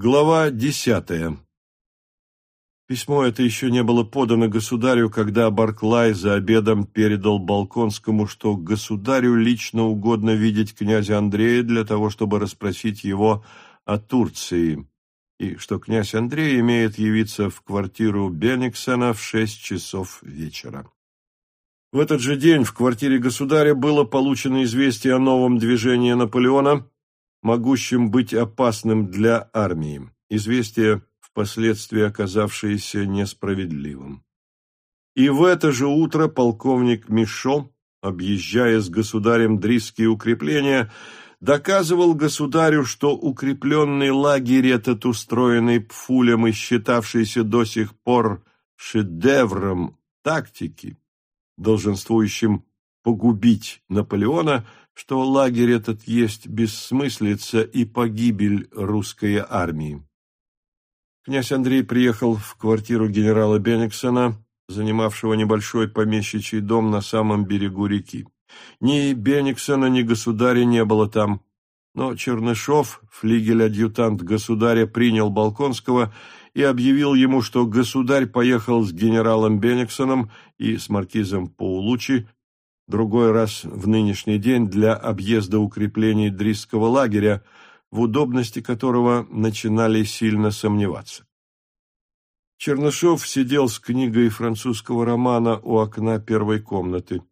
Глава десятая. Письмо это еще не было подано государю, когда Барклай за обедом передал Балконскому, что государю лично угодно видеть князя Андрея для того, чтобы расспросить его о Турции, и что князь Андрей имеет явиться в квартиру Бениксена в шесть часов вечера. В этот же день в квартире государя было получено известие о новом движении Наполеона, могущем быть опасным для армии. Известие, впоследствии оказавшееся несправедливым. И в это же утро полковник Мишо, объезжая с государем Дрисские укрепления, доказывал государю, что укрепленный лагерь этот, устроенный Пфулем и считавшийся до сих пор шедевром тактики, долженствующим погубить Наполеона, что лагерь этот есть бессмыслица и погибель русской армии. Князь Андрей приехал в квартиру генерала Бениксона, занимавшего небольшой помещичий дом на самом берегу реки. Ни Бениксона, ни государя не было там, но Чернышов, флигель-адъютант государя, принял Балконского и объявил ему, что государь поехал с генералом Бениксоном и с маркизом Паулучи другой раз в нынешний день для объезда укреплений Дрисского лагеря, в удобности которого начинали сильно сомневаться. Чернышов сидел с книгой французского романа у окна первой комнаты.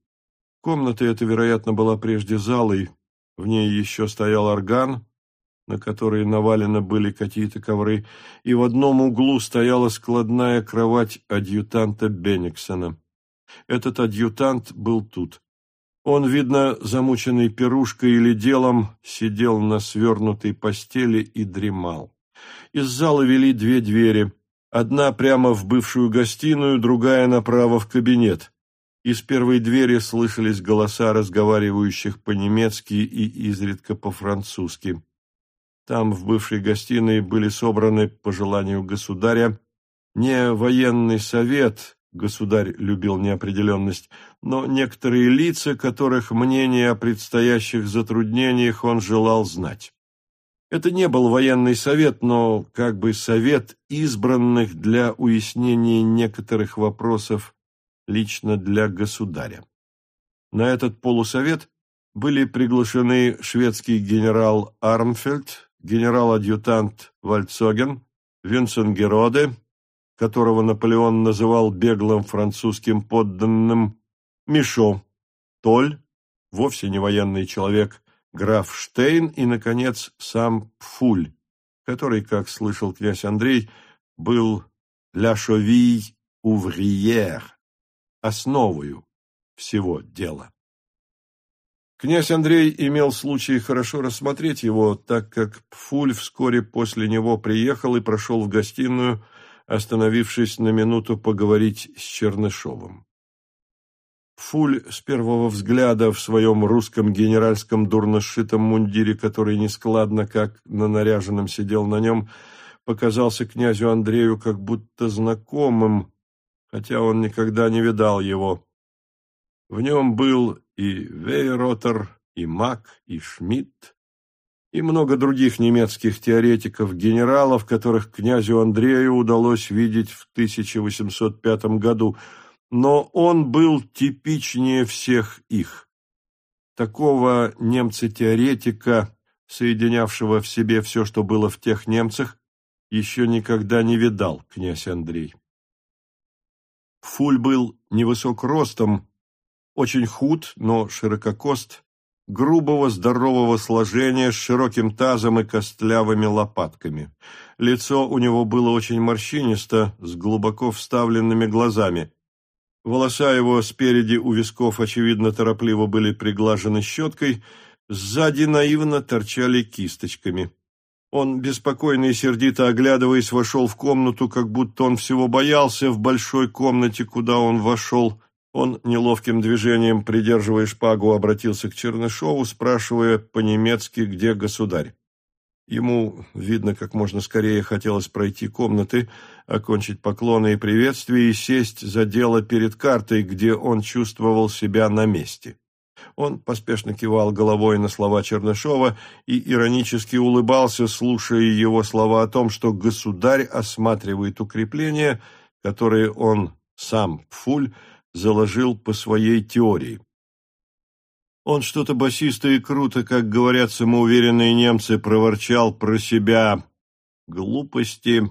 Комната эта, вероятно, была прежде залой, в ней еще стоял орган, на который навалены были какие-то ковры, и в одном углу стояла складная кровать адъютанта Бениксона. Этот адъютант был тут. Он, видно, замученный пирушкой или делом, сидел на свернутой постели и дремал. Из зала вели две двери. Одна прямо в бывшую гостиную, другая направо в кабинет. Из первой двери слышались голоса разговаривающих по-немецки и изредка по-французски. Там, в бывшей гостиной, были собраны, по желанию государя, не военный совет, государь любил неопределенность, но некоторые лица, которых мнение о предстоящих затруднениях он желал знать. Это не был военный совет, но как бы совет избранных для уяснения некоторых вопросов лично для государя. На этот полусовет были приглашены шведский генерал Армфельд, генерал-адъютант Вальцоген, Винценгероде, которого Наполеон называл беглым французским подданным, Мишо, Толь, вовсе не военный человек, граф Штейн и, наконец, сам Пфуль, который, как слышал князь Андрей, был «la cheville ouvrière», основою всего дела. Князь Андрей имел случай хорошо рассмотреть его, так как Пфуль вскоре после него приехал и прошел в гостиную, остановившись на минуту поговорить с Чернышовым. Фуль с первого взгляда в своем русском генеральском дурно сшитом мундире, который нескладно, как на наряженном сидел на нем, показался князю Андрею как будто знакомым, хотя он никогда не видал его. В нем был и Вейротер, и Мак, и Шмидт, и много других немецких теоретиков-генералов, которых князю Андрею удалось видеть в 1805 году, но он был типичнее всех их. Такого немца-теоретика, соединявшего в себе все, что было в тех немцах, еще никогда не видал князь Андрей. Фуль был невысок ростом, очень худ, но ширококост, грубого здорового сложения с широким тазом и костлявыми лопатками. Лицо у него было очень морщинисто, с глубоко вставленными глазами. Волоса его спереди у висков, очевидно, торопливо были приглажены щеткой, сзади наивно торчали кисточками. Он, беспокойно и сердито оглядываясь, вошел в комнату, как будто он всего боялся в большой комнате, куда он вошел, он неловким движением, придерживая шпагу, обратился к Чернышову, спрашивая по-немецки, где государь. Ему, видно, как можно скорее хотелось пройти комнаты, окончить поклоны и приветствия и сесть за дело перед картой, где он чувствовал себя на месте. Он поспешно кивал головой на слова Чернышова и иронически улыбался, слушая его слова о том, что государь осматривает укрепления, которые он сам, Пфуль, заложил по своей теории. Он что-то басисто и круто, как говорят самоуверенные немцы, проворчал про себя. Глупости,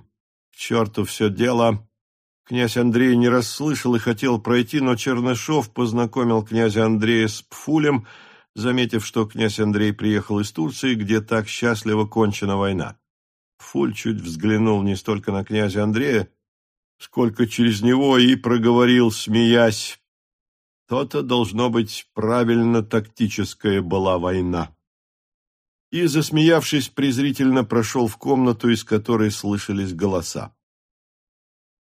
к черту все дело. Князь Андрей не расслышал и хотел пройти, но Чернышов познакомил князя Андрея с Пфулем, заметив, что князь Андрей приехал из Турции, где так счастливо кончена война. Пфуль чуть взглянул не столько на князя Андрея, сколько через него и проговорил, смеясь, «То-то, должно быть, правильно тактическая была война». И, засмеявшись, презрительно прошел в комнату, из которой слышались голоса.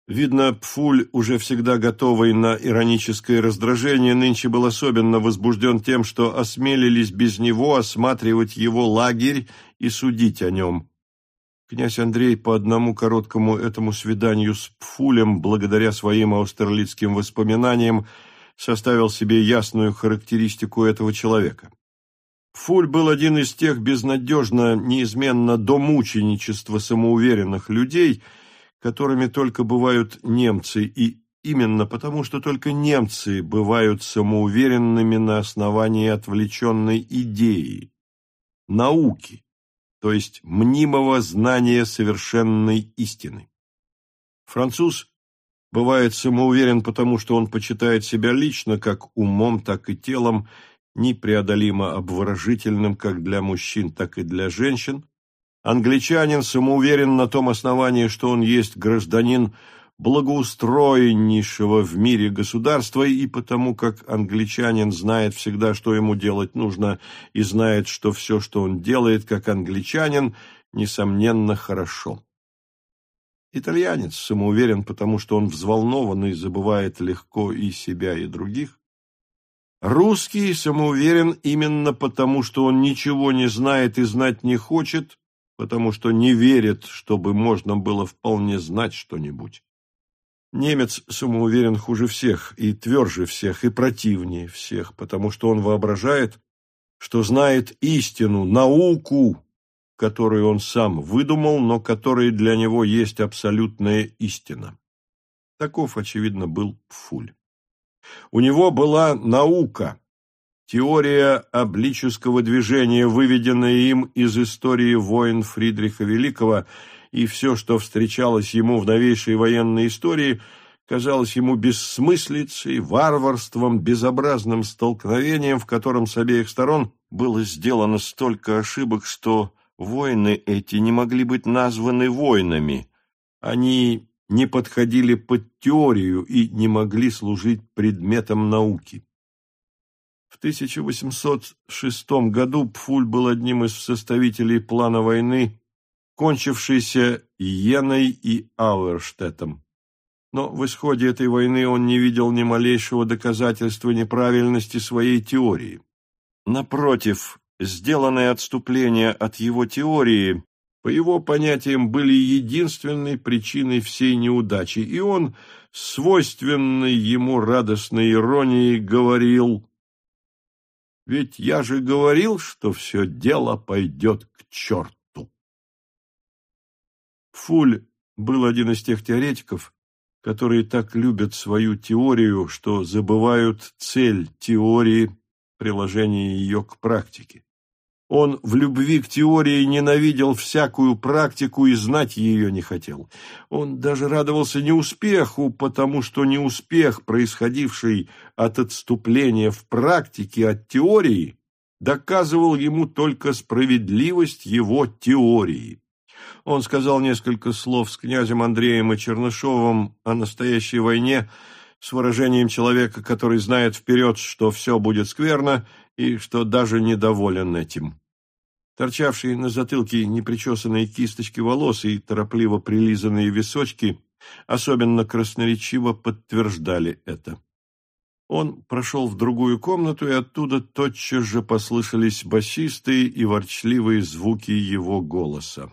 Видно, Пфуль, уже всегда готовый на ироническое раздражение, нынче был особенно возбужден тем, что осмелились без него осматривать его лагерь и судить о нем. Князь Андрей по одному короткому этому свиданию с Пфулем, благодаря своим аустерлицким воспоминаниям, составил себе ясную характеристику этого человека. Пфуль был один из тех безнадежно, неизменно до мученичества самоуверенных людей – которыми только бывают немцы, и именно потому, что только немцы бывают самоуверенными на основании отвлеченной идеи, науки, то есть мнимого знания совершенной истины. Француз бывает самоуверен потому, что он почитает себя лично, как умом, так и телом, непреодолимо обворожительным как для мужчин, так и для женщин, Англичанин самоуверен на том основании, что он есть гражданин благоустроеннейшего в мире государства, и потому как англичанин знает всегда, что ему делать нужно, и знает, что все, что он делает, как англичанин, несомненно, хорошо. Итальянец самоуверен, потому что он взволнован и забывает легко и себя, и других. Русский самоуверен именно потому, что он ничего не знает и знать не хочет, потому что не верит, чтобы можно было вполне знать что-нибудь. Немец самоуверен хуже всех, и тверже всех, и противнее всех, потому что он воображает, что знает истину, науку, которую он сам выдумал, но которая для него есть абсолютная истина. Таков, очевидно, был Пфуль. У него была наука, Теория облического движения, выведенная им из истории войн Фридриха Великого, и все, что встречалось ему в новейшей военной истории, казалось ему бессмыслицей, варварством, безобразным столкновением, в котором с обеих сторон было сделано столько ошибок, что войны эти не могли быть названы войнами. Они не подходили под теорию и не могли служить предметом науки. В 1806 году Пфуль был одним из составителей плана войны, кончившейся Йеной и Ауэрштетом. Но в исходе этой войны он не видел ни малейшего доказательства неправильности своей теории. Напротив, сделанные отступления от его теории, по его понятиям, были единственной причиной всей неудачи, и он, свойственной ему радостной иронией, говорил ведь я же говорил, что все дело пойдет к черту. Фуль был один из тех теоретиков, которые так любят свою теорию, что забывают цель теории, приложения ее к практике. Он в любви к теории ненавидел всякую практику и знать ее не хотел. Он даже радовался неуспеху, потому что неуспех, происходивший от отступления в практике от теории, доказывал ему только справедливость его теории. Он сказал несколько слов с князем Андреем и Чернышовым о настоящей войне с выражением человека, который знает вперед, что все будет скверно, и что даже недоволен этим. Торчавшие на затылке непричесанные кисточки волос и торопливо прилизанные височки особенно красноречиво подтверждали это. Он прошел в другую комнату, и оттуда тотчас же послышались басистые и ворчливые звуки его голоса.